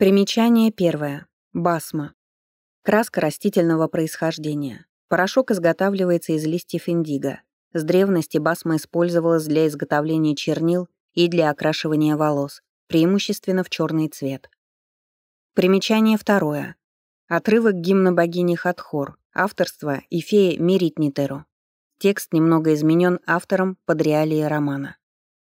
Примечание первое. Басма. Краска растительного происхождения. Порошок изготавливается из листьев индиго. С древности басма использовалась для изготовления чернил и для окрашивания волос, преимущественно в черный цвет. Примечание второе. Отрывок гимна богини Хатхор, авторство Ифея Миритнитеру. Текст немного изменен автором под реалии романа.